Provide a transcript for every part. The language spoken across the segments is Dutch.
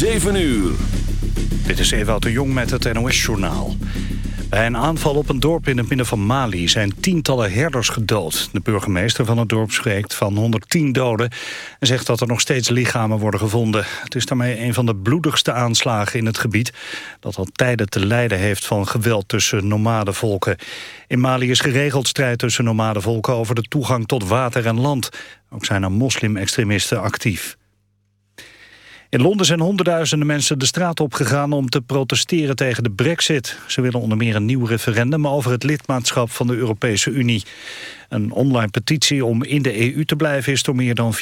7 uur. Dit is Ewout de Jong met het NOS-journaal. Bij een aanval op een dorp in het midden van Mali zijn tientallen herders gedood. De burgemeester van het dorp spreekt van 110 doden... en zegt dat er nog steeds lichamen worden gevonden. Het is daarmee een van de bloedigste aanslagen in het gebied... dat al tijden te lijden heeft van geweld tussen nomadenvolken. In Mali is geregeld strijd tussen nomadenvolken... over de toegang tot water en land. Ook zijn er moslim-extremisten actief. In Londen zijn honderdduizenden mensen de straat opgegaan om te protesteren tegen de brexit. Ze willen onder meer een nieuw referendum over het lidmaatschap van de Europese Unie. Een online petitie om in de EU te blijven is door meer dan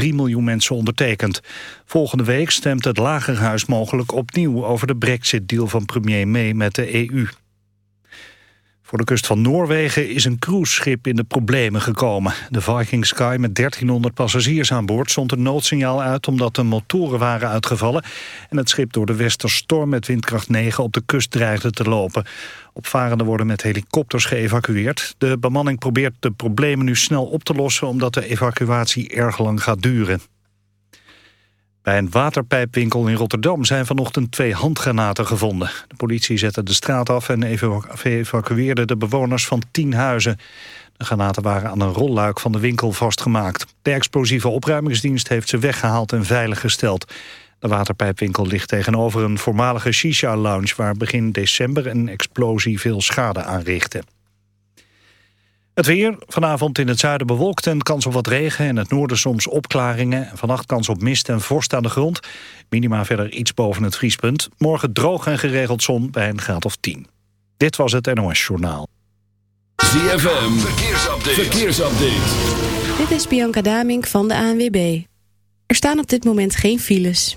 4,3 miljoen mensen ondertekend. Volgende week stemt het Lagerhuis mogelijk opnieuw over de brexit-deal van premier May met de EU. Voor de kust van Noorwegen is een cruiseschip in de problemen gekomen. De Viking Sky met 1300 passagiers aan boord stond een noodsignaal uit... omdat de motoren waren uitgevallen... en het schip door de westerstorm met windkracht 9 op de kust dreigde te lopen. Opvarenden worden met helikopters geëvacueerd. De bemanning probeert de problemen nu snel op te lossen... omdat de evacuatie erg lang gaat duren. Bij een waterpijpwinkel in Rotterdam zijn vanochtend twee handgranaten gevonden. De politie zette de straat af en evacueerde de bewoners van tien huizen. De granaten waren aan een rolluik van de winkel vastgemaakt. De explosieve opruimingsdienst heeft ze weggehaald en veiliggesteld. De waterpijpwinkel ligt tegenover een voormalige shisha-lounge... waar begin december een explosie veel schade aanrichtte. Het weer, vanavond in het zuiden bewolkt en kans op wat regen... en het noorden soms opklaringen. Vannacht kans op mist en vorst aan de grond. Minima verder iets boven het vriespunt. Morgen droog en geregeld zon bij een graad of 10. Dit was het NOS Journaal. ZFM, verkeersupdate. verkeersupdate. Dit is Bianca Damink van de ANWB. Er staan op dit moment geen files.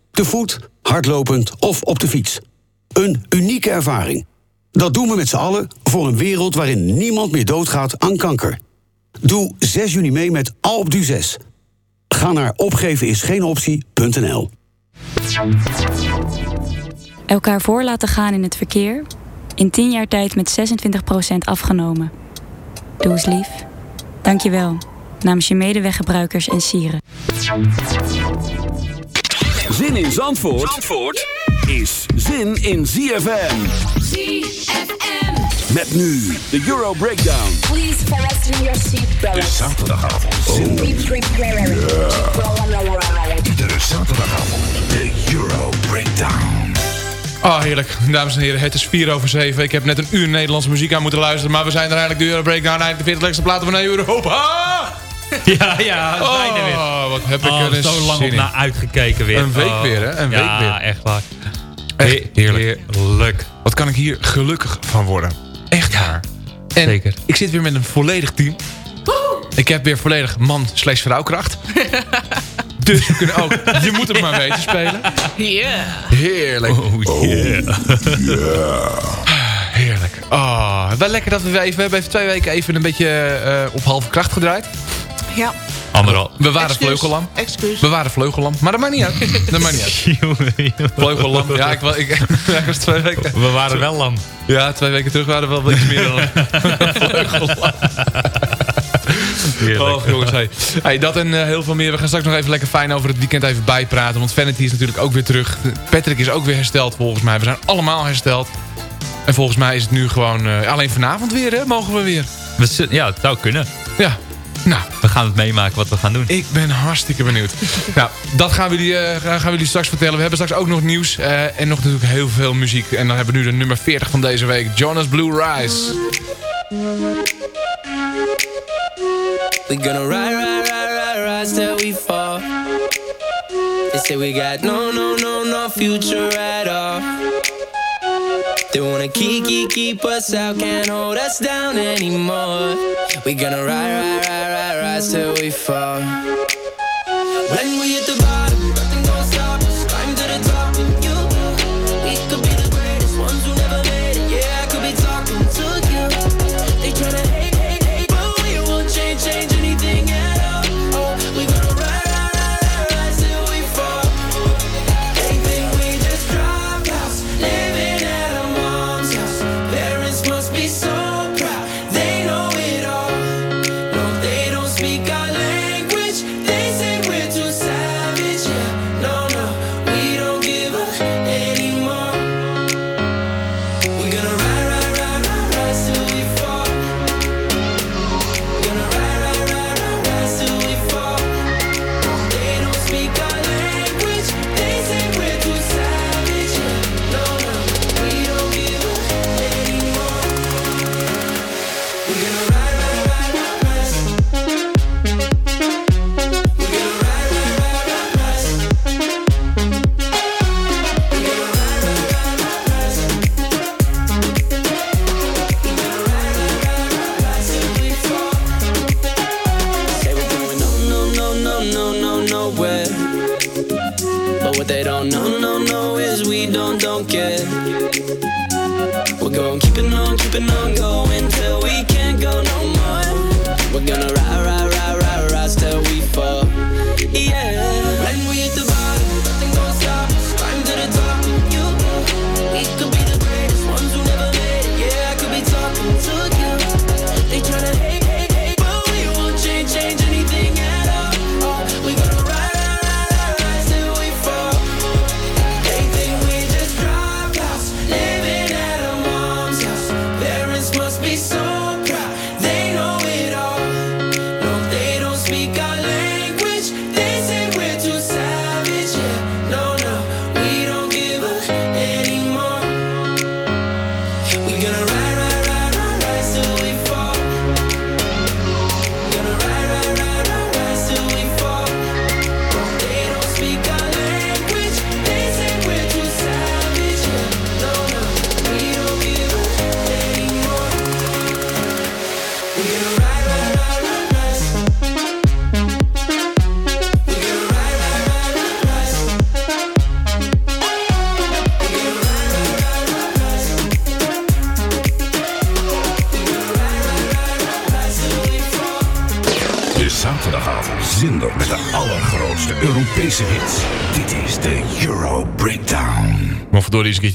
Te voet, hardlopend of op de fiets. Een unieke ervaring. Dat doen we met z'n allen voor een wereld waarin niemand meer doodgaat aan kanker. Doe 6 juni mee met Alpe d'Huez. Ga naar opgevenisgeenoptie.nl Elkaar voor laten gaan in het verkeer. In 10 jaar tijd met 26% afgenomen. Doe eens lief. Dank je wel. Namens je medeweggebruikers en sieren. Zin in Zandvoort, Zandvoort is zin in ZFM. ZFM. Met nu de Euro Breakdown. Please fasten your De seatbelts. zaterdagavond. zender. Deep drink clear. Iedere zaterdagavond de Euro Breakdown. Oh, heerlijk. Dames en heren, het is 4 over 7. Ik heb net een uur Nederlandse muziek aan moeten luisteren. Maar we zijn er eigenlijk de Euro Breakdown. Eindelijk de 40 lekkerste platen van Europa. Ja, ja, er weer. Oh, wat heb ik Oh, er zo lang op naar uitgekeken weer. Een week Oh. weer, hè? Een ja, week weer. echt waar. Echt heerlijk. Heerlijk. Wat kan ik hier gelukkig van worden. Echt waar. En zeker. ik zit weer met een volledig team. Ik heb weer volledig man slash vrouwkracht. dus we kunnen ook Je moet het maar weten spelen. Ja. Heerlijk. Oh yeah. Heerlijk. Oh, wel lekker dat we weer even... We hebben even twee weken even een beetje eh, op halve kracht gedraaid. Ja. We waren Excuus. vleugellam. Excuus. We waren vleugellam. Maar dat maakt niet uit. Dat maakt niet uit. Vleugellam. Ja, ik, wel- ik, was twee weken. We waren wel lam. Ja, twee weken terug waren we wel iets meer dan vleugellam. Oh, jongens, hey. Hey, dat en eh, heel veel meer. We gaan straks nog even lekker fijn over het weekend even bijpraten. Want Vanity is natuurlijk ook weer terug. Patrick is ook weer hersteld volgens mij. We zijn allemaal hersteld. En volgens mij is het nu gewoon... eh, alleen vanavond weer, hè? Mogen we weer. We ja, het zou kunnen. Ja. Nou, We gaan het meemaken wat we gaan doen. ik ben hartstikke benieuwd. nou, dat gaan we, jullie, eh, gaan we jullie straks vertellen. We hebben straks ook nog nieuws. eh, en nog natuurlijk heel veel muziek. En dan hebben we nu de nummer 40 van deze week. Jonas Blue Rise. We gonna ride, ride, ride, ride, ride till we fall. They say we got no, no, no, no future at all. They wanna keep, keep, keep us out, can't hold us down anymore. We gonna ride, ride, ride, ride, ride till we fall. When we hit the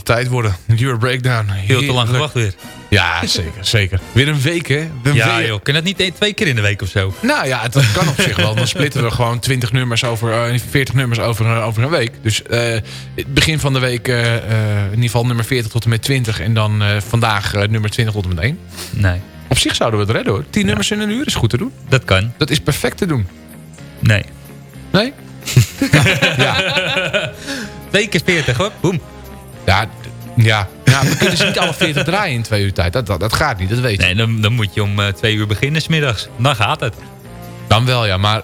tijd worden. Euro Breakdown. Heel te lang gewacht weer. Ja, zeker. zeker. Weer een week, hè? Een Ja week. joh, kan dat niet één- twee keer in de week of zo? Nou ja, het kan op zich wel. Dan splitten we gewoon 20 nummers over, eh 40 nummers over, eh, over een week. Dus het begin van de week eh, in ieder geval nummer 40 tot en met 20. En dan vandaag nummer 20 tot en met 1. Nee. Op zich zouden we het redden hoor. 10 nummers in een uur is goed te doen. Dat kan. Dat is perfect te doen. Nee. Nee? Twee keer 40 hoor. Boem. Ja, ja. ja, we kunnen ze niet alle 40 draaien in twee uur tijd. Dat, dat, dat gaat niet, dat weet je. Nee, dan, dan moet je om eh, twee uur beginnen smiddags. Dan gaat het. Dan wel ja, maar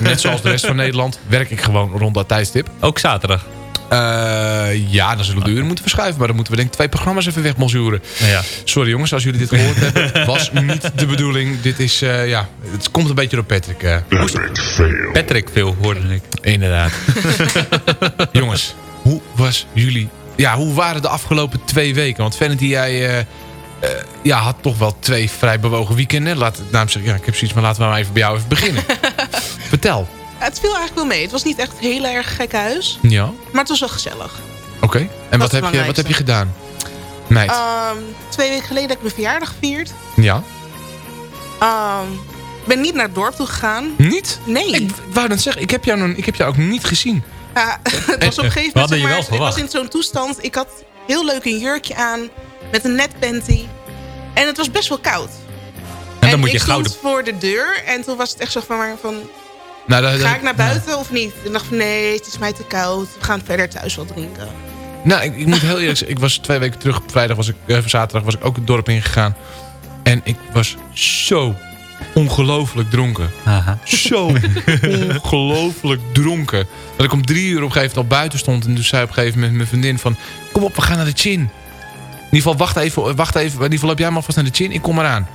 net zoals de rest van Nederland werk ik gewoon rond dat tijdstip. Ook zaterdag. Eh, ja, dan zullen we de uren moeten verschuiven. Maar dan moeten we denk ik twee programma's even wegmonzuren. Ja. Sorry jongens, als jullie dit gehoord hebben. Was niet de bedoeling. Dit is, eh, ja, het komt een beetje door Patrick. eh. Patrick veel, hoorde ik. Inderdaad. jongens, hoe was jullie... Ja, hoe waren de afgelopen twee weken? Want Vanity, jij eh, eh, ja, had toch wel twee vrij bewogen weekenden. Laat, daarom zeg ik, ja, ik heb zoiets, maar laten we maar even bij jou even beginnen. Vertel. Ja, het viel eigenlijk wel mee. Het was niet echt heel erg gek huis. Ja, Maar het was wel gezellig. oké. En wat heb, je, wat heb je gedaan? Meid. Ehm, twee weken geleden heb ik mijn verjaardag gevierd. ja. Ik ben niet naar het dorp toe gegaan. Niet? Nee. Ik wou net zeggen, ik heb jou, nog, ik heb jou ook niet gezien. Ja, het was op een gegeven moment, zeg maar, ik was in zo'n toestand. Ik had heel leuk een jurkje aan, met een net panty. En het was best wel koud. En dan moet je ik stond gouden... voor de deur en toen was het echt zo van, maar van Nou, dat- ga ik naar buiten of niet? En dacht van, nee, het is mij te koud. We gaan verder thuis wel drinken. Nou, ik, ik moet heel eerlijk zeggen, ik was twee weken terug, vrijdag was ik, eh, zaterdag was ik ook het dorp ingegaan. En ik was zo ongelooflijk dronken. Zo ongelooflijk dronken. Dat ik om drie uur op een gegeven moment al buiten stond. En toen zei op een gegeven moment mijn vriendin van... Kom op, we gaan naar de chin. In ieder geval, wacht even. Wacht even. In ieder geval, loop jij maar alvast naar de chin. Ik kom eraan.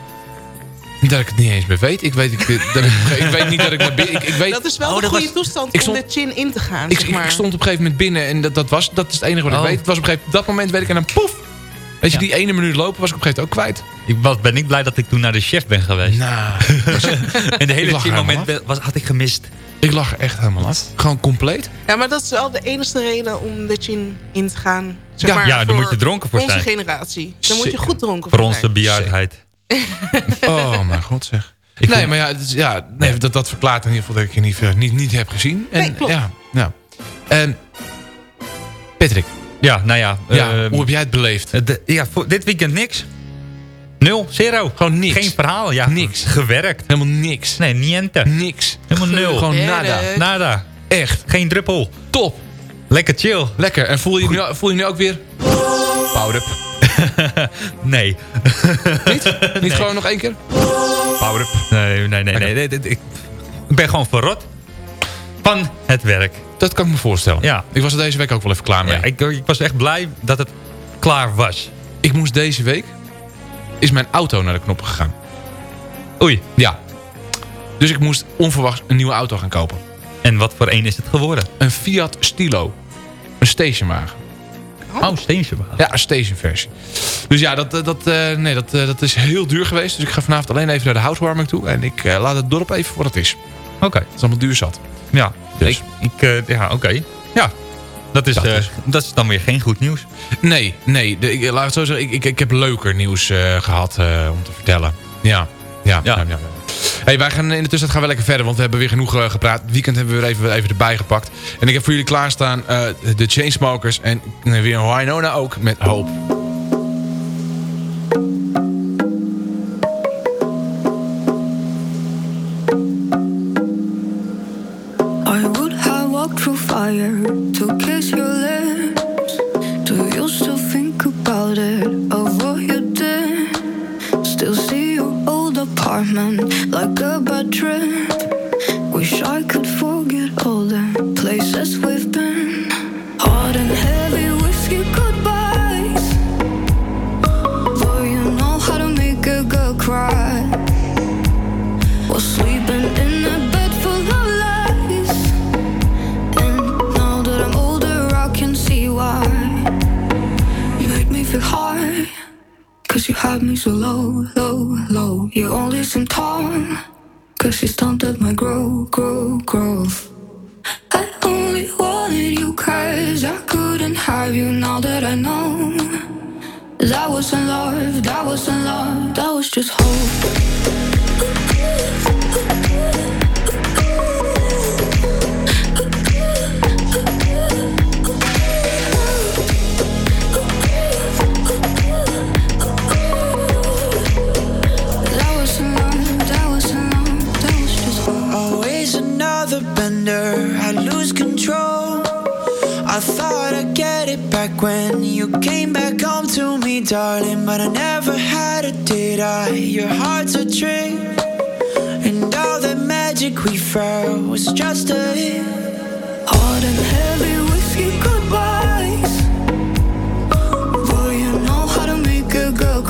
Niet dat ik het niet eens meer weet. Ik weet, ik, dat ik, ik weet niet dat ik naar binnen... Ik, ik weet, dat is wel Oh, de dat goede was- toestand ik om stond- de chin in te gaan, ik, zeg maar. ik stond op een gegeven moment binnen en dat, dat, was, dat is het enige wat ik Oh. weet. Het was op een gegeven, dat moment weet ik en dan poef. Weet je, die ene minuut lopen was ik op een gegeven moment ook kwijt. Ik was, ben ik blij dat ik toen naar de chef ben geweest. Nou, en de hele chin moment was, had ik gemist. Ik lag er echt helemaal af. Gewoon compleet. Ja, maar dat is wel de enige reden om de chin in te gaan. Zeg Ja, maar, ja, daar moet je dronken voor onze zijn. generatie. Daar moet je goed dronken Voor voor onze bejaardheid. Oh mijn god zeg. nee, maar ja, het is- ja nee, dat, dat verklaart in ieder geval dat ik je niet, eh, niet, niet heb gezien. En, Nee, klopt. Ja, nou. En Patrick, Ja, nou ja. ja, ehm, hoe heb jij het beleefd? de- ja, voor dit weekend niks. Nul, zero. Gewoon niks. Geen verhaal, ja. Niks. Gewerkt. Helemaal niks. Nee, niente. Niks. Helemaal nul. Gewoon nada. Nada. Echt. Geen druppel. Top. Lekker chill. Lekker. En voel je, nu, voel je nu ook weer... Power up. Nee. Niet? Niet gewoon nog één keer? Power up. Nee, nee, nee. nee, nee, nee, ik ben gewoon verrot. Van het werk. Dat kan ik me voorstellen. Ja. Ik was er deze week ook wel even klaar mee. Ja, ik, ik was echt blij dat het klaar was. Ik moest deze week... Is mijn auto naar de knoppen gegaan. Oei. Ja. Dus ik moest onverwachts een nieuwe auto gaan kopen. En wat voor een is het geworden? Een Fiat Stilo. Een stationwagen. Oh, steentje. Ja, een stationversie. Dus ja, dat, dat, eh, nee, dat, eh, dat is heel duur geweest. Dus ik ga vanavond alleen even naar de housewarming toe. En ik eh, laat het dorp even voor het is. Oké. Het is allemaal duur zat. Ja. Dus. Ik, ik, eh, ja, oké. Ja. Dat is, Dat eh, is. dat is dan weer geen goed nieuws. Nee, nee. De, ik, laat het zo zeggen. Ik, ik, ik heb leuker nieuws eh, gehad eh, om te vertellen. Ja. Ja, ja. ja, ja. Hey, wij gaan in de tussentijd gaan we lekker verder, want we hebben weer genoeg gepraat. Het weekend hebben we weer even, even erbij gepakt. En ik heb voor jullie klaarstaan de Chainsmokers en weer een Winona ook met Hope.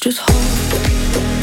just hold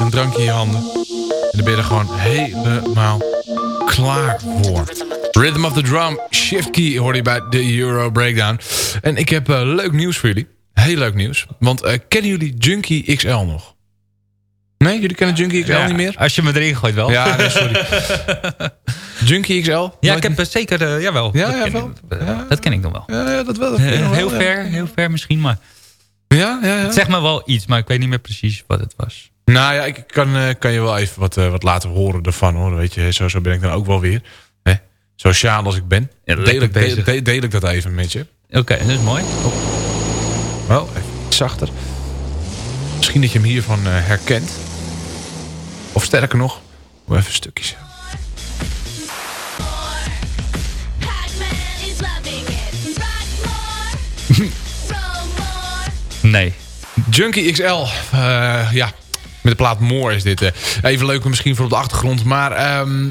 dan een drankje in je handen. En dan ben je er gewoon helemaal klaar voor. Rhythm of the Drum, Shift Key hoor je bij de Euro Breakdown. En ik heb eh, leuk nieuws voor jullie. Heel leuk nieuws. Want eh, kennen jullie Junkie XL nog? Nee, jullie kennen Junkie XL Ja, niet meer? Als je me erin gooit wel. Ja, nee, sorry. Junkie XL? Ja, ik heb eh, zeker, jawel. Ja, dat ja, ken wel. ik, Dat ken ik nog wel. Ja, ja dat wel. Dat heel ver, heel ver misschien, maar... Ja, ja, ja. Het zegt me wel iets, maar ik weet niet meer precies wat het was. Nou ja, ik kan, eh, kan je wel even wat, eh, wat laten horen ervan hoor. Weet je, zo, zo ben ik dan ook wel weer. Hè? Sociaal als ik ben. Ja, deel, ik, deel, bezig. deel- deel ik dat even met je. Oké, dat is mooi. Wel, even iets zachter. Misschien dat je hem hiervan eh, herkent. Of sterker nog, doe even stukjes. Nee. Junkie XL. ja, met de plaat More is dit. eh. even leuk misschien voor op de achtergrond. Maar ehm,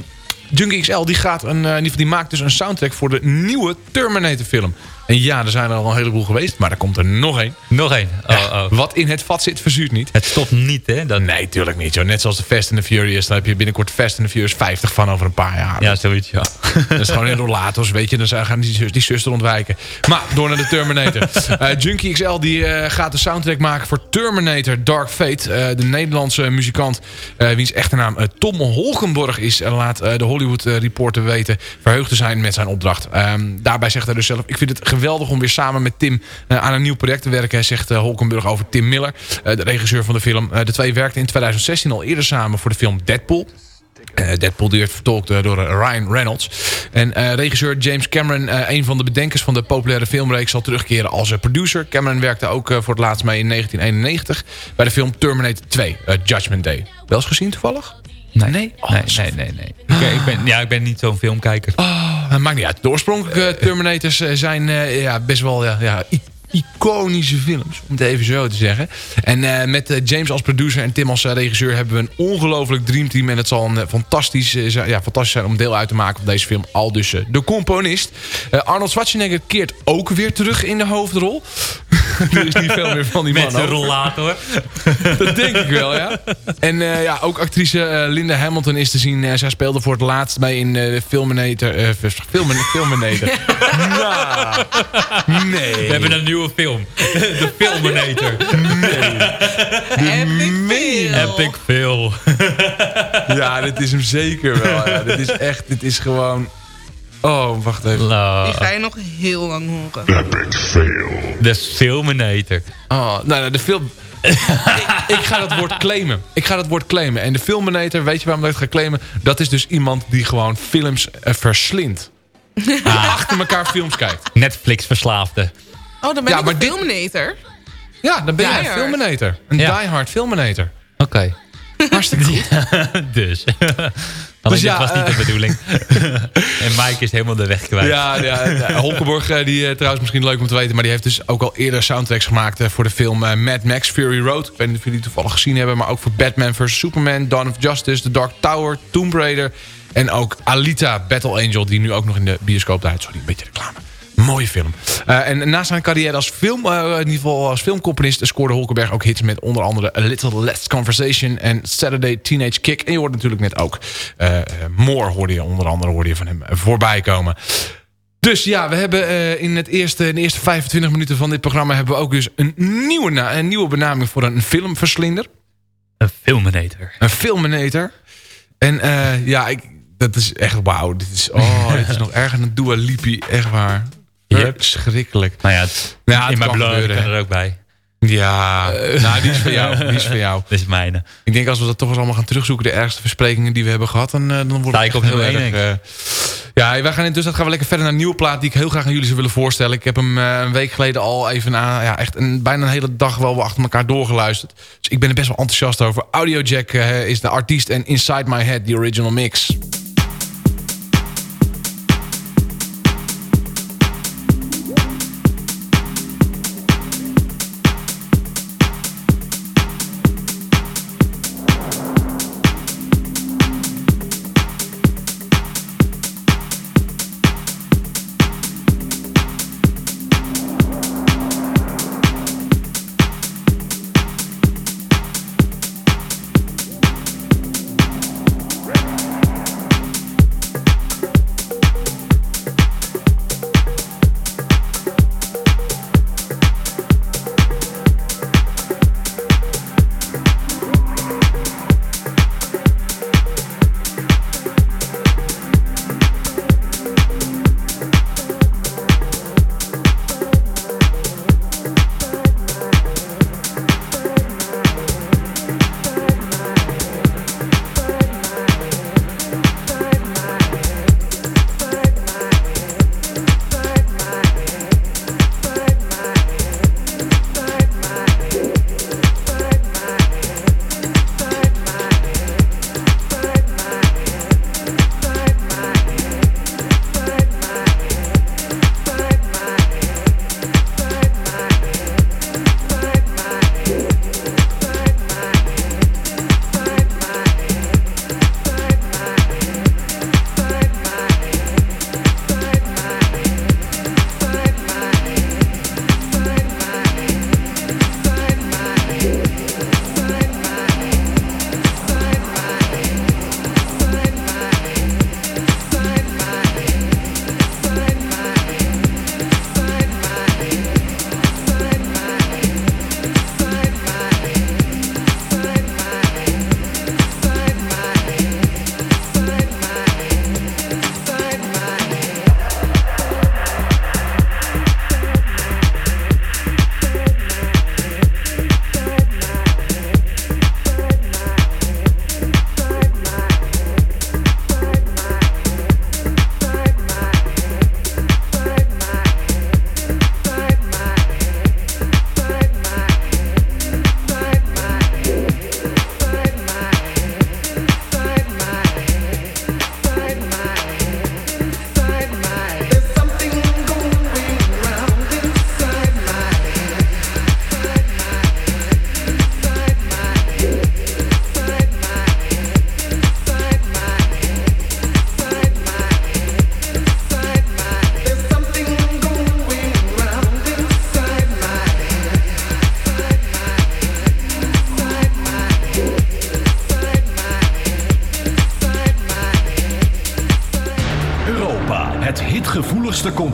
Junkie XL die, gaat een, eh, die maakt dus een soundtrack voor de nieuwe Terminator film. En ja, er zijn er al een heleboel geweest. Maar er komt er nog één. Nog één. Oh, Ja, oh. Wat in het vat zit, verzuurt niet. Het stopt niet, hè? Dan... Nee, tuurlijk niet. Joh. Net zoals de Fast and the Furious. Daar heb je binnenkort Fast and the Furious 50 van over een paar jaar. Ja, zoiets, ja. Dat is gewoon in rollators, weet je. Dan zijn- gaan die, zus- die zuster ontwijken. Maar door naar de Terminator. Eh, Junkie XL die, eh, gaat de soundtrack maken voor Terminator Dark Fate. Eh, de Nederlandse muzikant, wiens echte naam Tom Holkenborg is... en laat de Hollywood Reporter weten verheugd te zijn met zijn opdracht. Ehm, daarbij zegt hij dus zelf... ik vind het geweldig om weer samen met Tim eh, aan een nieuw project te werken... zegt eh, Holkenborg over Tim Miller, eh, de regisseur van de film. De twee werkten in 2016 al eerder samen voor de film Deadpool... Deadpool die werd vertolkt door Ryan Reynolds. En regisseur James Cameron, een van de bedenkers van de populaire filmreeks... zal terugkeren als producer. Cameron werkte ook voor het laatst mee in 1991... bij de film Terminator 2, eh, Judgment Day. Wel eens gezien toevallig? Nee, nee, nee, nee, nee. nee. Ik, ben- ik ben, ja, ik ben niet zo'n filmkijker. Oh, maakt niet uit. De oorspronkelijke Terminators eh, zijn eh, ja, best wel ja, ja, iconische films, om het even zo te zeggen. En eh, met eh, James als producer en Tim als eh, regisseur... hebben we een ongelooflijk dreamteam. En het zal een fantastisch, zijn- ja, fantastisch zijn om deel uit te maken van deze film. Al dus de componist. Arnold Schwarzenegger keert ook weer terug in de hoofdrol. er is niet veel meer van die man Met over. rollator. Dat denk ik wel, ja. En ja, ook actrice Linda Hamilton is te zien. Zij speelde voor het laatst mee in de Filminator. Filmin Filminator. nou, nee. We hebben een nieuwe film. De Filminator. Epic Epic Phil. Ja, dit is hem zeker wel. Ja. Dit is echt, dit is gewoon... Oh, wacht even. Die ga je nog heel lang horen. De Filminator. Oh, nou, nou, de film... ik, ik ga dat woord claimen. Ik ga dat woord claimen. En de Filminator, weet je waarom ik dat ga claimen? Dat is dus iemand die gewoon films eh, verslindt. Achter elkaar films kijkt. Netflix verslaafde. Oh, dan ben Ja, ik maar een dit- Filminator. Ja, dan ben jij een. Filminator. Een Ja. diehard Filminator. Oké. Hartstikke goed. dus. Alleen ja, dit was niet eh, de bedoeling. en Mike is helemaal de weg kwijt. Ja, ja, ja. Holkenborg, eh, die eh, trouwens misschien leuk om te weten... maar die heeft dus ook al eerder soundtracks gemaakt... eh, voor de film Mad Max Fury Road. Ik weet niet of jullie die toevallig gezien hebben... maar ook voor Batman vs. Superman, Dawn of Justice... The Dark Tower, Tomb Raider... en ook Alita, Battle Angel... die nu ook nog in de bioscoop draait. Sorry, een beetje reclame. Mooie film. Eh, en naast zijn carrière als, film, eh, in ieder geval als filmcomponist... scoorde Holkenberg ook hits met onder andere... A Little Less Conversation en Saturday Teenage Kick. En je hoort natuurlijk net ook... eh, More hoorde je onder andere hoorde je van hem voorbij komen. Dus ja, we hebben in, het eerste, in de eerste 25 minuten van dit programma... hebben we ook dus een nieuwe, na- een nieuwe benaming voor een filmverslinder. Een Filminator. Een filminator. En ja, ik, dat is echt wauw. Dit is, oh, dit is nog erger dan Dua Lipi. Echt waar. Verschrikkelijk. Nou ja, het, Ja, in mijn blog gebeuren, kan er ook bij. Ja, nou, die is van jou. Die is van jou. Dat is mijne. Ik denk als we dat toch eens allemaal gaan terugzoeken... de ergste versprekingen die we hebben gehad... dan, eh, dan wordt het ik op heel erg... eh, ja, wij gaan intussen gaan we lekker verder naar een nieuwe plaat... die ik heel graag aan jullie zou willen voorstellen. Ik heb hem eh, een week geleden al even... na ja, echt een, bijna een hele dag wel achter elkaar doorgeluisterd. Dus ik ben er best wel enthousiast over. Audiojack eh, is de artiest en Inside My Head, the original mix.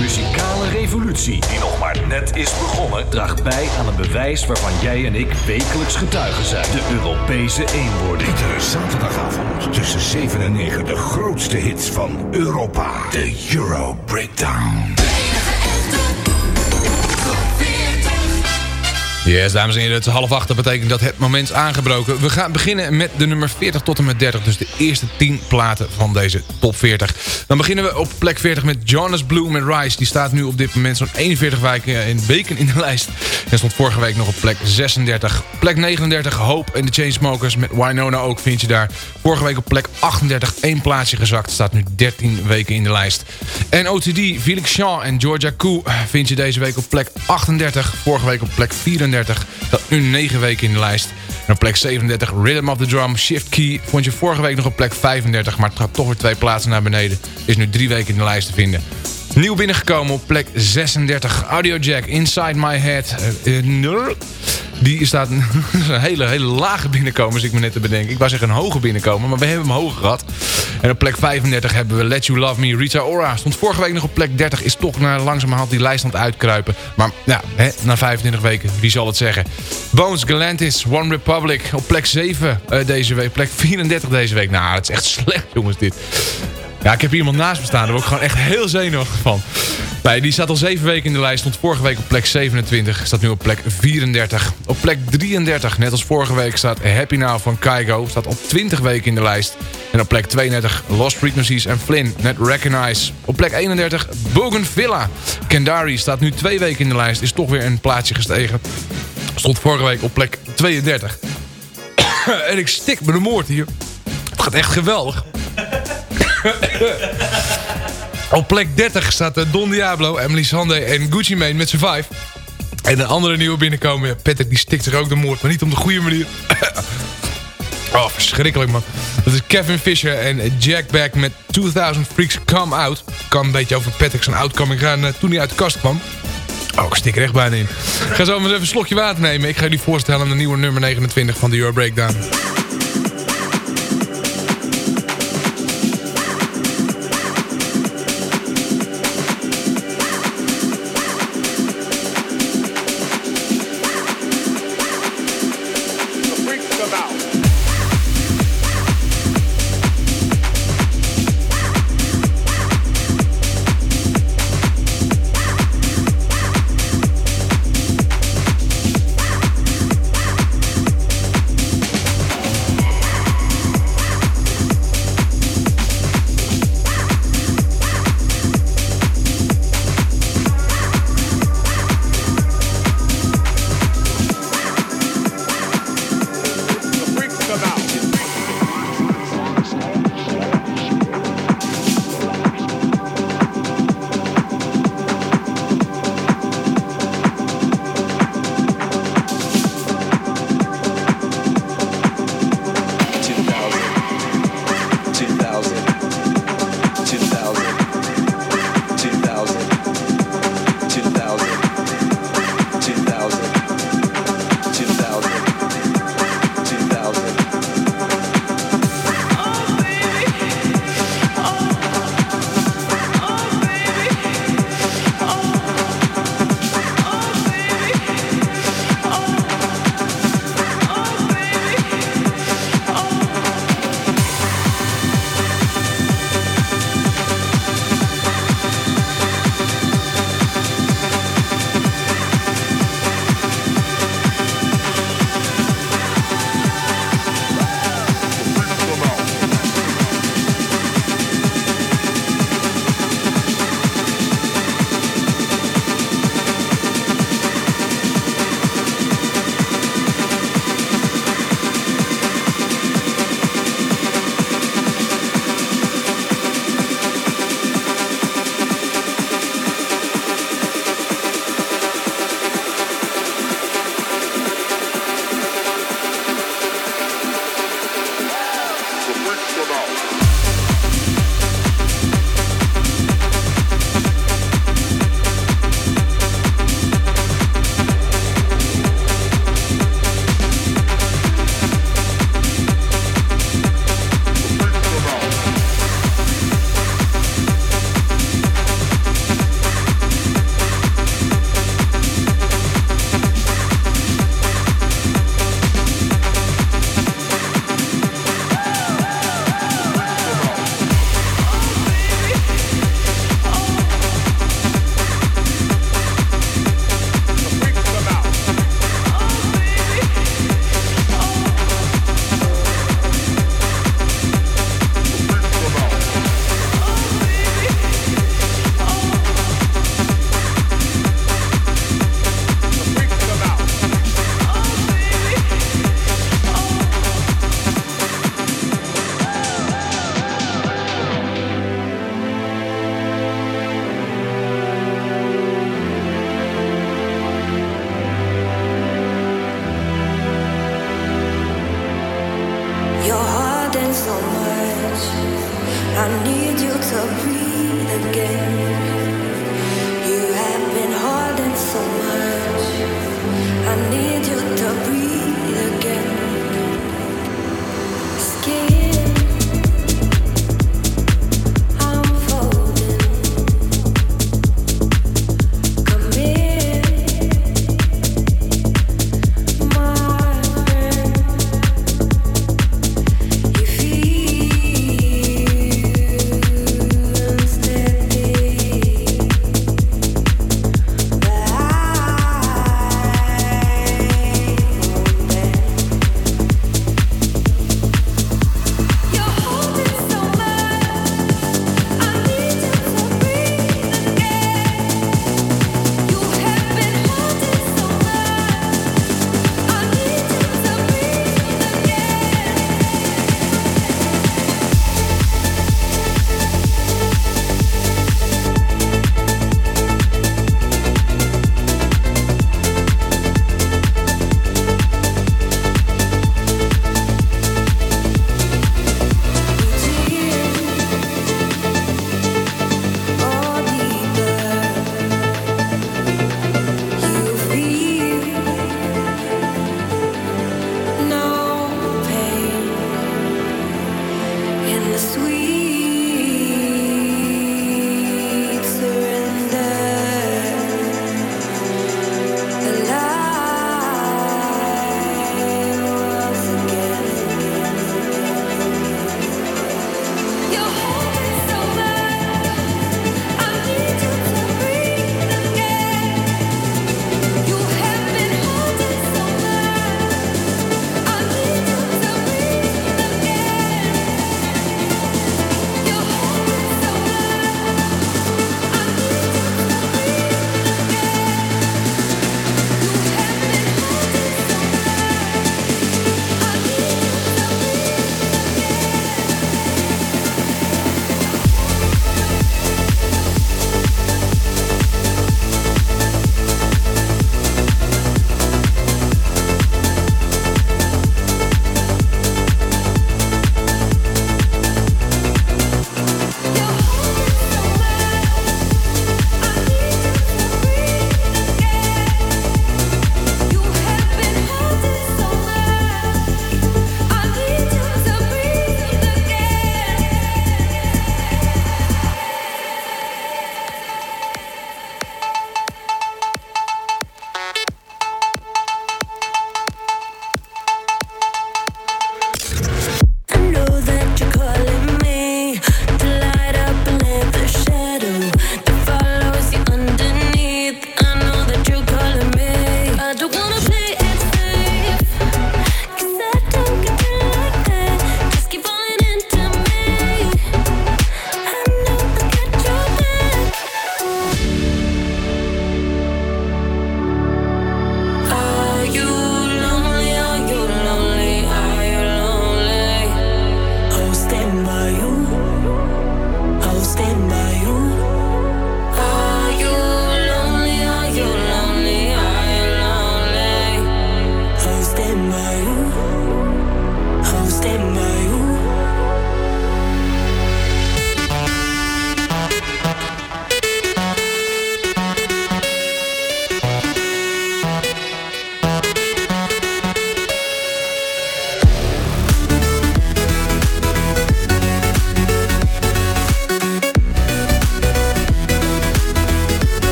Muzikale revolutie, die nog maar net is begonnen, draagt bij aan een bewijs waarvan jij en ik wekelijks getuigen zijn. De Europese eenwording. Iedere zaterdagavond tussen 7 en 9 de grootste hits van Europa. De Euro Breakdown. Yes, dames en heren, het is half acht. Dat betekent dat het moment is aangebroken. We gaan beginnen met de nummer 40 tot en met 30. Dus de eerste 10 platen van deze top 40. Dan beginnen we op plek 40 met Jonas Blue met Rise. Die staat nu op dit moment zo'n 41 weken in, weken in de lijst. En stond vorige week nog op plek 36. Plek 39, Hope en de Chainsmokers met Winona ook vind je daar. Vorige week op plek 38, één plaatsje gezakt. Staat nu 13 weken in de lijst. En OTD, Felix Jean en Georgia Koo vind je deze week op plek 38. Vorige week op plek 34. Dat nu 9 weken in de lijst. En op plek 37 Rhythm of the Drum Shift Key. Vond je vorige week nog op plek 35. Maar het gaat toch weer twee plaatsen naar beneden. Is nu drie weken in de lijst te vinden. Nieuw binnengekomen op plek 36. Audio Jack Inside My Head. Eh, eh. Die staat een hele, hele lage binnenkomen, ik me net te bedenken. Ik wou zeggen een hoge binnenkomen, maar we hebben hem hoger gehad. En op plek 35 hebben we Let You Love Me, Rita Ora. Stond vorige week nog op plek 30, is toch naar langzamerhand die lijst aan het uitkruipen. Maar ja, hè, na 25 weken, wie zal het zeggen. Bones, Galantis, One Republic op plek 7 eh, deze week. Plek 34 deze week. Nou, het is echt slecht jongens dit. Ja, ik heb iemand naast me staan. Daar word ik gewoon echt heel zenuwachtig van. Nee, die staat al 7 weken in de lijst. Stond vorige week op plek 27. Staat nu op plek 34. Op plek 33, net als vorige week, staat Happy Now van Kaigo. Staat op 20 weken in de lijst. En op plek 32 Lost Frequencies en Flynn met Recognize. Op plek 31 Bougainvillea. Kendari staat nu 2 weken in de lijst. Is toch weer een plaatsje gestegen. Stond vorige week op plek 32. en ik stik me de moord hier. Het gaat echt geweldig. Op plek 30 staat eh, Don Diablo, Emily Sande en Gucci Mane met Survive. En een andere nieuwe binnenkomen. Patrick die stikt zich ook de moord, maar niet op de goede manier. oh, verschrikkelijk man. Dat is Kevin Fisher en Jack Beck met 2000 Freaks Come Out. Kan een beetje over Patrick zijn outcoming gaan eh, toen hij uit de kast kwam. Oh, ik stik er echt bijna in. Ga zo maar even een slokje water nemen. Ik ga jullie voorstellen aan de nieuwe nummer 29 van de Euro Breakdown.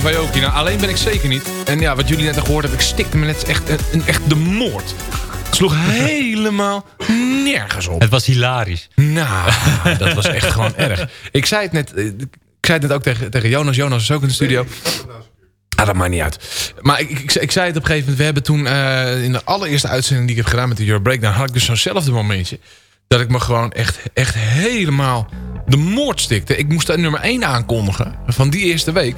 Steve Aoki. Nou, alleen ben ik zeker niet. En ja, wat jullie net al gehoord hebben, ik stikte me net echt, een, echt de moord. Het sloeg helemaal nergens op. Het was hilarisch. Nou, dat was echt gewoon erg. Ik zei het net, eh, ik zei het net ook tegen, tegen Jonas. Jonas is ook in de studio. Ah, dat maakt niet uit. Maar ik, ik, ik zei het op een gegeven moment. We hebben toen eh, in de allereerste uitzending die ik heb gedaan met de Euro Breakdown... had ik dus zo'nzelfde momentje. Dat ik me gewoon echt, echt helemaal de moord stikte. Ik moest daar nummer 1 aankondigen van die eerste week.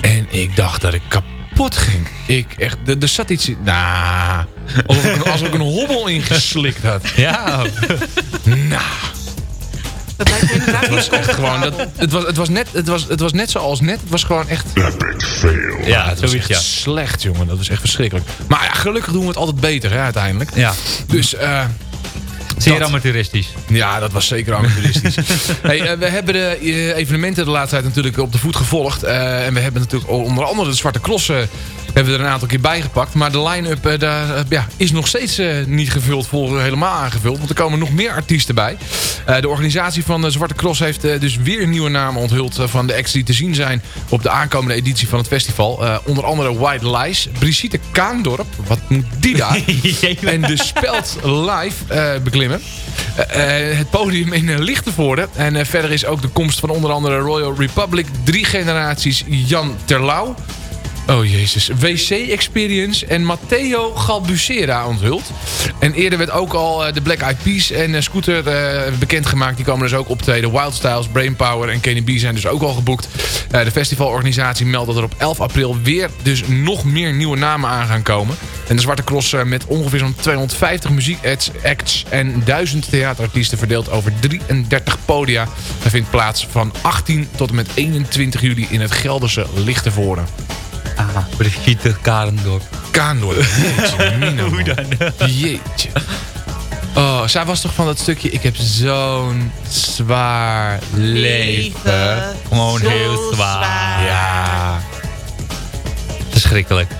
En ik dacht dat ik kapot ging. Ik echt, er, er zat iets in. Nou, alsof ik, een- alsof ik een hobbel ingeslikt had. Ja. nou. Het was echt gewoon, dat, het, was, het, was net, het, was, het was net zoals net. Het was gewoon echt... Ja, het was echt ja. slecht, jongen. Dat was echt verschrikkelijk. Maar ja, gelukkig doen we het altijd beter, hè, uiteindelijk. Ja. Dus, eh Zeer dat- amateuristisch. Ja, dat was zeker amateuristisch. hey, eh, we hebben de eh, evenementen de laatste tijd natuurlijk op de voet gevolgd. Eh, en we hebben natuurlijk onder andere de Zwarte Crossen hebben we er een aantal keer bijgepakt. Maar de line-up eh, daar, eh, ja, is nog steeds eh, niet gevuld, vol, helemaal aangevuld. Want er komen nog meer artiesten bij. De organisatie van de Zwarte Cross heeft dus weer nieuwe namen onthuld... van de acts die te zien zijn op de aankomende editie van het festival. Onder andere White Lies, Brigitte Kaandorp. Wat moet die daar? en de Speld Live beklimmen. Het podium in Lichtenvoorde. En verder is ook de komst van onder andere Royal Republic. Drie generaties Jan Terlouw. Oh jezus. WC Experience en Matteo Galbucera onthuld. En eerder werd ook al eh, de Black Eyed Peas en eh, Scooter eh, bekendgemaakt. Die komen dus ook optreden. Wild Styles, Brainpower en Kenny B zijn dus ook al geboekt. De festivalorganisatie meldt dat er op 11 april weer dus nog meer nieuwe namen aan gaan komen. En de Zwarte Cross met ongeveer zo'n 250 muziekacts acts en 1000 theaterartiesten verdeeld over 33 podia. Dat vindt plaats van 18 tot en met 21 juli in het Gelderse Lichtenvoorde. Ah, Brigitte Karendorp. Kaandorp. Jeetje, Mina, Hoe dan? Jeetje. Oh, zij was toch van dat stukje... Ik heb zo'n zwaar leven. Gewoon heel zwaar. Ja. Verschrikkelijk.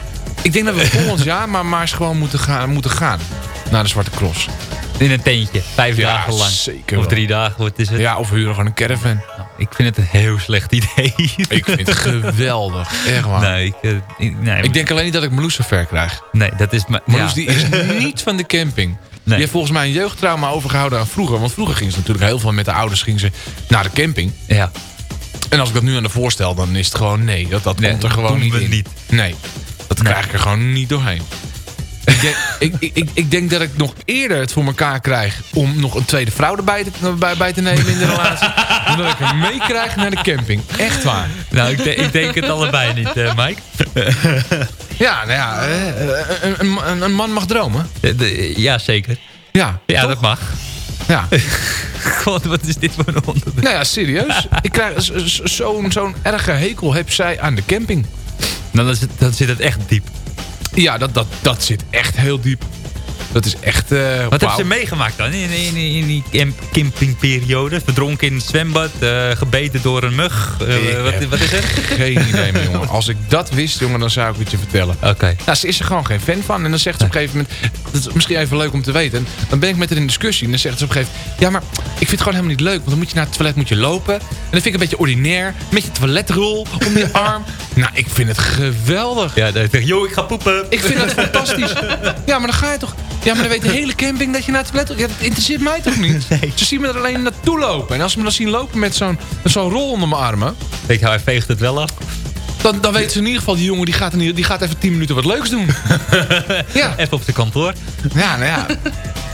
Ik denk dat we volgend jaar maar, maar eens gewoon moeten gaan, moeten gaan. Naar de Zwarte Cross. In een tentje. Vijf Ja, dagen lang. zeker Of wel. drie dagen, wat is het? Ja, of we huren gewoon een caravan. Ik vind het een heel slecht idee. Ik vind het geweldig. Echt waar. Nee, ik, eh, ik- nee, Ik denk alleen niet dat ik Marloes zo ver krijg. nee, dat is... maar. Marloes ja. die is niet van de camping. Die heeft volgens mij een jeugdtrauma overgehouden aan vroeger. Want vroeger ging ze natuurlijk heel veel met de ouders ging ze naar de camping. Ja. En als ik dat nu aan de voorstel, dan is het gewoon nee. Dat, dat Nee, komt er gewoon niet in. niet. Nee, dat krijg ik er gewoon niet doorheen. Ik, denk, ik, ik, ik, denk dat ik nog eerder het voor elkaar krijg om nog een tweede vrouw erbij te, bij, bij te nemen in de relatie. dan dat ik hem meekrijg naar de camping. Echt waar. Nou, ik, de- ik denk het allebei niet, eh, Mike. Ja, nou ja, eh, een, een, een, een man mag dromen. De- ja, zeker. Ja, Ja, toch? dat mag. Ja. God, wat is dit voor een onderwerp? Nou ja, serieus. Ik krijg zo'n zo'n erge hekel heb zij aan de camping. Nou, dan zit, dan zit het echt diep. Ja, dat, dat, dat zit echt heel diep. Dat is echt... eh, Wat wauw. hebben ze meegemaakt dan in, in, in, die camp- campingperiode? Verdronken in het zwembad, eh, gebeten door een mug. eh, Ik wat, wat is er? Geen idee meer, jongen. Als ik dat wist, jongen, dan zou ik het je vertellen. Oké. Nou, ze is er gewoon geen fan van. En dan zegt ze op een gegeven moment... Dat is misschien even leuk om te weten. En dan ben ik met haar in discussie. En dan zegt ze op een gegeven moment... Ja, maar ik vind het gewoon helemaal niet leuk. Want dan moet je naar het toilet moet je lopen. En dat vind ik een beetje ordinair. Met je toiletrol om je arm. Nou, ik vind het geweldig. Ja, dan zeg yo, ik ga poepen. Ik vind dat fantastisch. Ja, maar dan ga je toch... Ja, maar dan weet de hele camping dat je naar het toilet... Ja, dat interesseert mij toch niet? Ze zien me er alleen naartoe lopen. En als ze me dan zien lopen met zo'n rol onder mijn armen... Denk je, hij veegt het wel af. Dan, dan weten ze in ieder geval, die jongen die gaat, in die gaat even 10 minuten wat leuks doen. ja. Even op zijn kantoor. Ja, nou ja.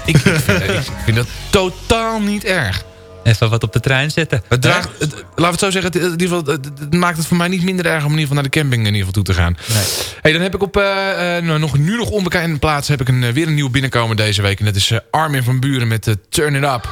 Ik, ik, vind, ik vind dat totaal niet erg. Even wat op de trein zetten. Het draagt, het, laten we het zo zeggen, het, in ieder geval, het, maakt het voor mij niet minder erg om in ieder geval naar de camping in ieder geval toe te gaan. Nee. Hey, dan heb ik op eh, eh, nou, nog, nu nog onbekende plaats heb ik een, eh, weer een nieuw binnenkomen deze week. En dat is Armin van Buren met Turn It Up.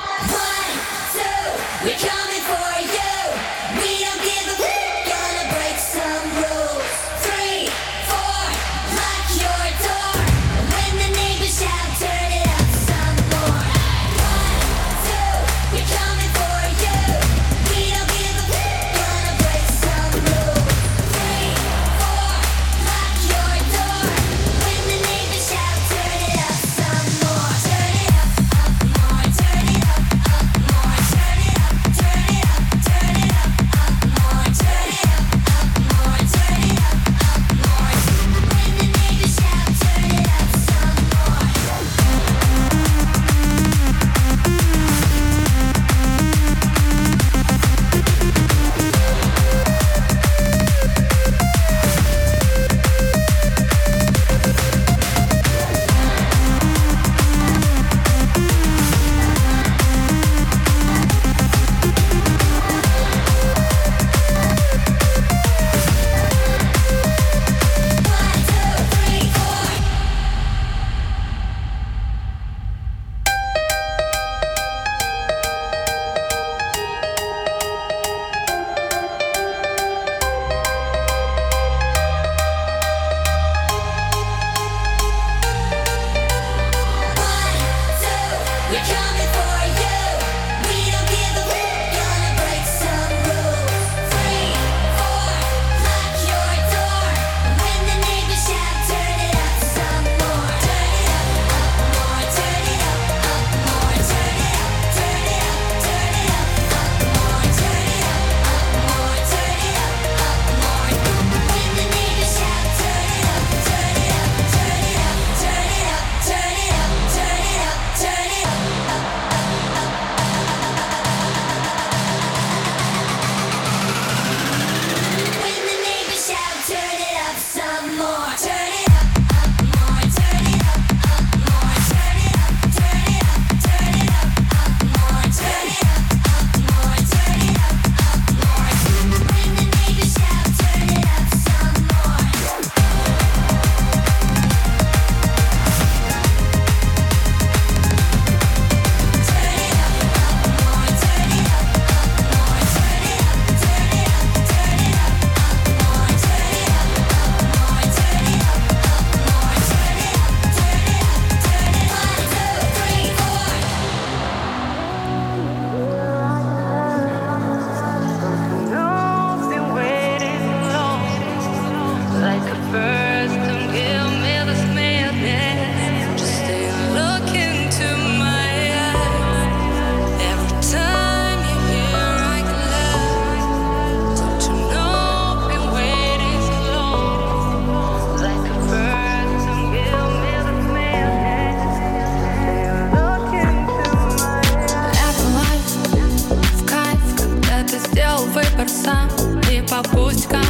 Форсам и по пустякам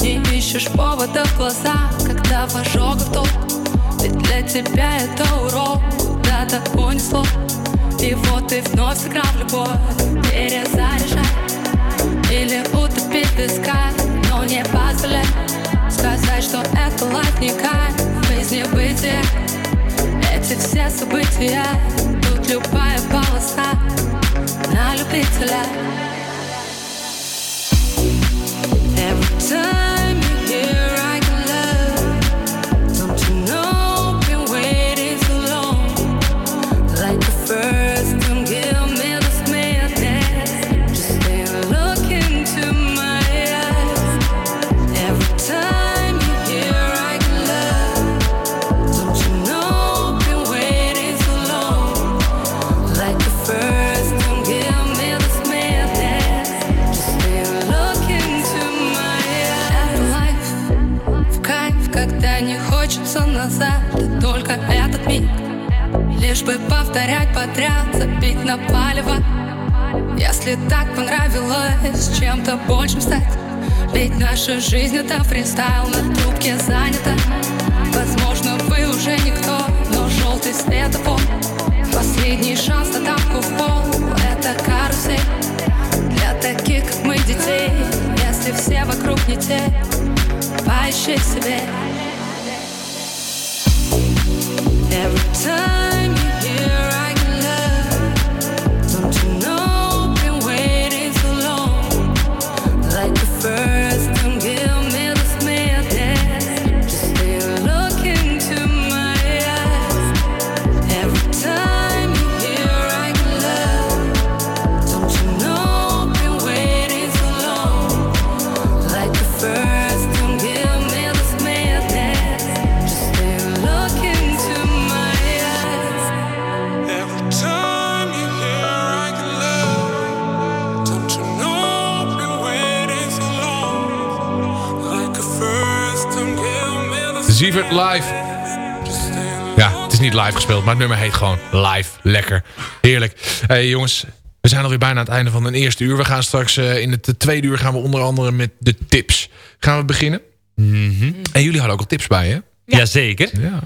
Не ищешь повода в глаза, когда в ожогах топ Ведь для тебя это урок, куда-то унесло И вот ты вновь сыграл в любовь, перезаряжай. Или утопить в песках, но не позволяй. Сказать, что это лайф не кайф, жизни бытие Эти все события, тут любая полоса На любителя time Лишь бы повторять подряд, забить на палево. Если так понравилось чем-то большим стать Ведь наша жизнь это фристайл, на трубке занята Возможно, вы уже никто, но желтый светофор. Последний шанс на тапку в пол Это карусель. Для таких, как мы, детей Если все вокруг не те Поищи себе Every time you hear niet live gespeeld, maar het nummer heet gewoon live. Lekker. Heerlijk. Hey jongens, we zijn alweer bijna aan het einde van een eerste uur. We gaan straks eh, in het tweede uur gaan we onder andere met de tips. Gaan we beginnen? En jullie hadden ook al tips bij, hè? Jazeker. Ja.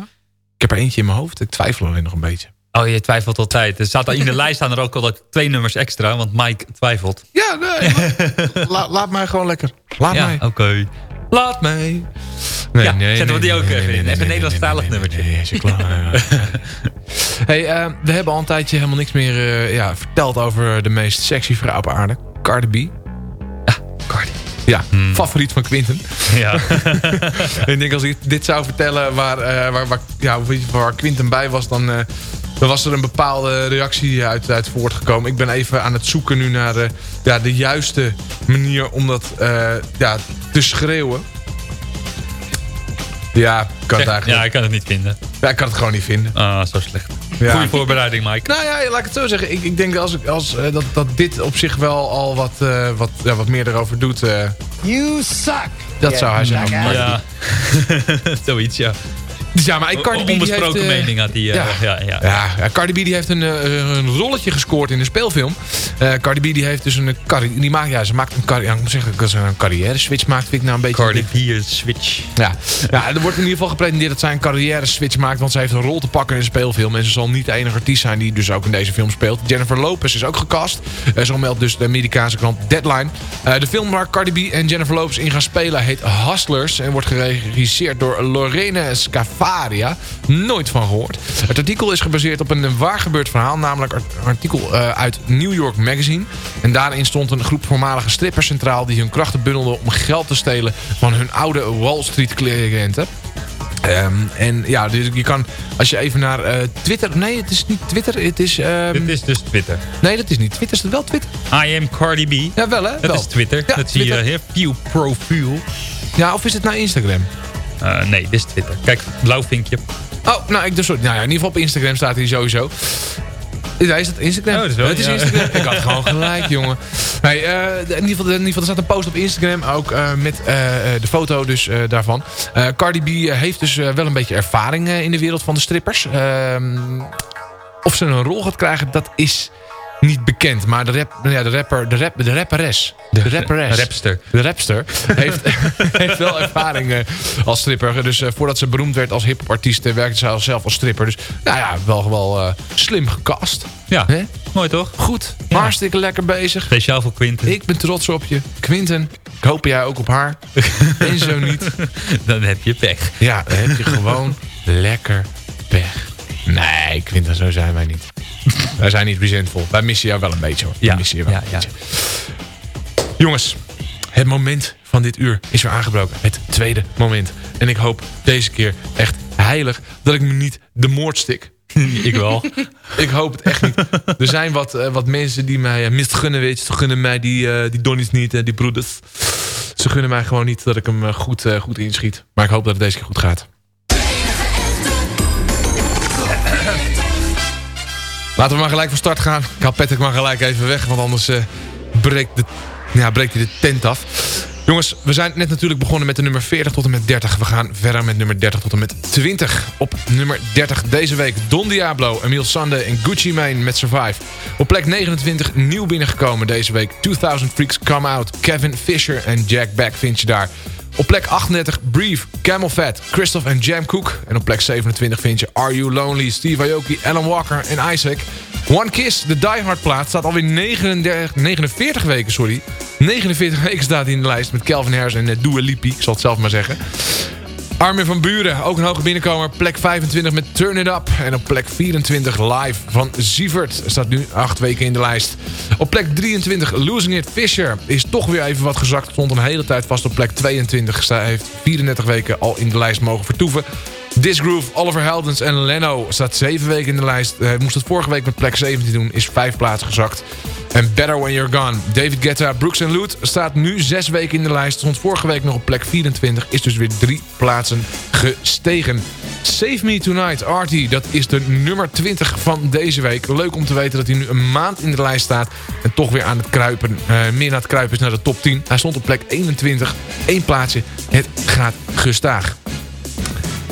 Ik heb er eentje in mijn hoofd. Ik twijfel alleen nog een beetje. Oh, je twijfelt altijd. Er staat in de lijst staan er ook al twee nummers extra, want Mike twijfelt. Ja, nee. laat mij gewoon lekker. Laat ja, mij. oké. Laat mij. Nee, ja, nee, zetten we die nee, ook nee, even nee, in. nee, Even een nee, Nederlandstalig nummertje. is je klaar? hey, eh, we hebben al een tijdje helemaal niks meer eh, ja, verteld over de meest sexy vrouw op aarde. Cardi B. Cardi. Ja, favoriet van Quinten. Hmm. Ja. ik denk als ik dit zou vertellen waar, eh, waar, waar, ja, waar Quinten bij was, dan, dan was er een bepaalde reactie uit, uit voortgekomen. Ik ben even aan het zoeken nu naar eh, ja, de juiste manier om dat eh, ja, te schreeuwen. Ja, ik kan het eigenlijk ja, ik kan het niet vinden. Ja, ik kan het gewoon niet vinden. Ah, zo slecht. Ja. Goede voorbereiding, Mike. Nou ja, laat ik het zo zeggen. Ik, ik denk dat, als, ik- als, eh, dat, dat dit op zich wel al wat, eh, wat, ja, wat meer erover doet. eh, You suck. dat zou hij zeggen. Ja. Zoiets, ja. Dus ja, maar Cardi B Onbesproken heeft, eh, mening had hij. eh, ja. Ja, ja. Ja, ja, Cardi B die heeft een, eh, een rolletje gescoord in de speelfilm. Cardi B die heeft dus een die maakt, ja, ze maakt een carrière, ik moet zeggen dat ze een carrière switch maakt, vind ik nou een beetje. Cardi. B switch. Ja. ja, er wordt in ieder geval gepretendeerd dat zij een carrière switch maakt, want ze heeft een rol te pakken in de speelfilm en ze zal niet de enige artiest zijn die dus ook in deze film speelt. Jennifer Lopez is ook gecast. Zo meldt dus de Amerikaanse krant Deadline. De film waar Cardi B en Jennifer Lopez in gaan spelen heet Hustlers en wordt geregisseerd door Lorene Nooit van gehoord. Het artikel is gebaseerd op een waar gebeurd verhaal, namelijk een artikel eh, uit New York Magazine. En daarin stond een groep voormalige strippers centraal die hun krachten bundelden om geld te stelen van hun oude Wall Street cliënten. Ehm, en ja, dus je kan, als je even naar eh, Twitter... Nee, het is niet Twitter, het is... ehm, Dit is dus Twitter. Nee, dat is niet Twitter. Is het wel Twitter? I am Cardi B. Ja, wel hè? Dat Wel. is Twitter. Ja, dat zie je. View profiel. Ja, of is het nou Instagram? Eh, nee, dit is Twitter. Kijk, blauw vinkje. Oh, nou, ik dus, nou ja, in ieder geval op Instagram staat hij sowieso. Ja, is dat Instagram? Oh, dat is wel- het is ja. Instagram. Ik had gewoon gelijk, jongen. Nee, eh, in, ieder geval, in ieder geval, er staat een post op Instagram, ook eh, met de foto dus daarvan. Cardi B heeft dus wel een beetje ervaring in de wereld van de strippers. Ehm, of ze een rol gaat krijgen, dat is niet bekend, maar de, rap, ja, de, rapper, de, rap, de rapperes. De rapperes. rapster. De rapster. heeft, heeft wel ervaring eh, als stripper. Dus eh, voordat ze beroemd werd als hip-hop-artiest... eh, werkte ze zelf als stripper. Dus nou ja, wel, wel slim gecast. Ja, mooi toch? Goed, hartstikke lekker bezig. Speciaal voor Quinten. Ik ben trots op je. Quinten, ik hoop jij ook op haar. en zo niet. Dan heb je pech. Ja, dan heb je gewoon lekker pech. Nee, Quinten, zo zijn wij niet. Wij zijn niet resentvol. Wij missen jou wel een beetje hoor. Wij Ja, missen je wel ja, een ja. beetje. Jongens, het moment van dit uur is weer aangebroken. Het tweede moment. En ik hoop deze keer echt heilig dat ik me niet de moord stik. ik wel. ik hoop het echt niet. Er zijn wat, eh, wat mensen die mij uh, misgunnen, weet je. Ze gunnen mij die, eh, die donnies niet, eh, die broeders. Ze gunnen mij gewoon niet dat ik hem goed, goed inschiet. Maar ik hoop dat het deze keer goed gaat. Laten we maar gelijk van start gaan. Ik haal Patrick maar gelijk even weg, want anders eh, breekt, de, ja, breekt hij de tent af. Jongens, we zijn net natuurlijk begonnen met de nummer 40 tot en met 30. We gaan verder met nummer 30 tot en met 20. Op nummer 30 deze week Don Diablo, Emile Sande en Gucci Mane met Survive. Op plek 29 nieuw binnengekomen deze week. 2000 Freaks Come Out, Kevin Fisher en Jack Beck vind je daar. Op plek 38 Brief, Camel Fat, Christoph en Jam Cook. En op plek 27 vind je Are You Lonely, Steve Aoki, Alan Walker en Isaac. One Kiss, de Die Hard plaat, staat alweer 39, 49 weken, sorry. 49 weken staat hij in de lijst met Calvin Harris en uh, Dua Lipi. Ik zal het zelf maar zeggen. Armin van Buren, ook een hoge binnenkomer. Plek 25 met Turn It Up. En op plek 24 live van Sievert. Staat nu 8 weken in de lijst. Op plek 23 Losing It Fisher. Is toch weer even wat gezakt. Stond een hele tijd vast op plek 22. Sta- heeft 34 weken al in de lijst mogen vertoeven. Disgroove, Oliver Heldens en Leno staat 7 weken in de lijst. Moest het vorige week met plek 17 doen. Is 5 plaatsen gezakt. En Better When You're Gone. David Guetta, Brooks Loot staat nu 6 weken in de lijst. Stond vorige week nog op plek 24. Is dus weer 3 plaatsen gestegen. Save Me Tonight, Artie. Dat is de nummer 20 van deze week. Leuk om te weten dat hij nu een maand in de lijst staat. En toch weer aan het kruipen. eh, meer aan het kruipen is naar de top 10. Hij stond op plek 21. Eén plaatsje. Het gaat gestaag.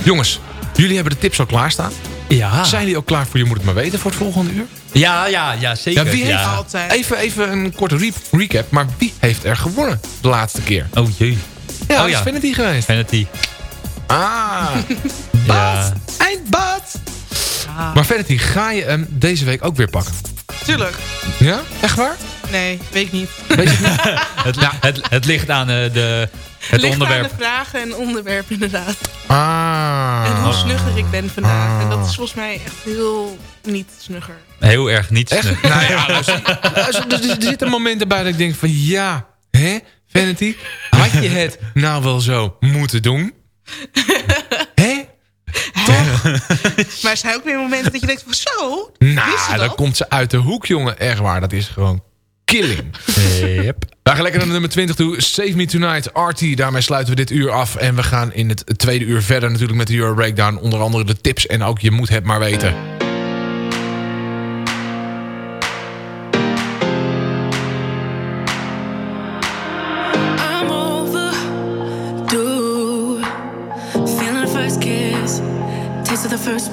Jongens, jullie hebben de tips al klaarstaan. Ja. Zijn jullie ook klaar voor Je Moet Het Maar Weten voor het volgende uur? Ja, ja, ja, zeker. Ja, wie heeft, Ja. Altijd. Even, even een korte re- recap. Maar wie heeft er gewonnen de laatste keer? Oh jee. Ja, oh, is Vanity geweest. Vanity. Ah. Ja. Eindbad! Maar Vanity, ga je hem deze week ook weer pakken? Tuurlijk. Ja? Echt waar? Nee, weet ik niet. Weet je niet? het, het, het ligt aan eh, de, het Ligt onderwerp. aan de vragen en onderwerp inderdaad. Ah. En hoe snugger ik ben vandaag. En dat is volgens mij echt heel niet snugger. Heel erg niet Echt? snug. nou ja, luister, luister, er, er zitten momenten bij dat ik denk van ja, hè, Vanity, had je het nou wel zo moeten doen? hè? Maar er zijn ook weer momenten dat je denkt van zo, Nou, dan dat? komt ze uit de hoek, jongen. Echt waar, dat is gewoon killing. Yep. We gaan lekker naar de nummer 20 toe. Save Me Tonight, RT. Daarmee sluiten we dit uur af. En we gaan in het tweede uur verder natuurlijk met de Euro Breakdown. Onder andere de tips en ook je moet het maar weten. I'm overdue. Feeling the first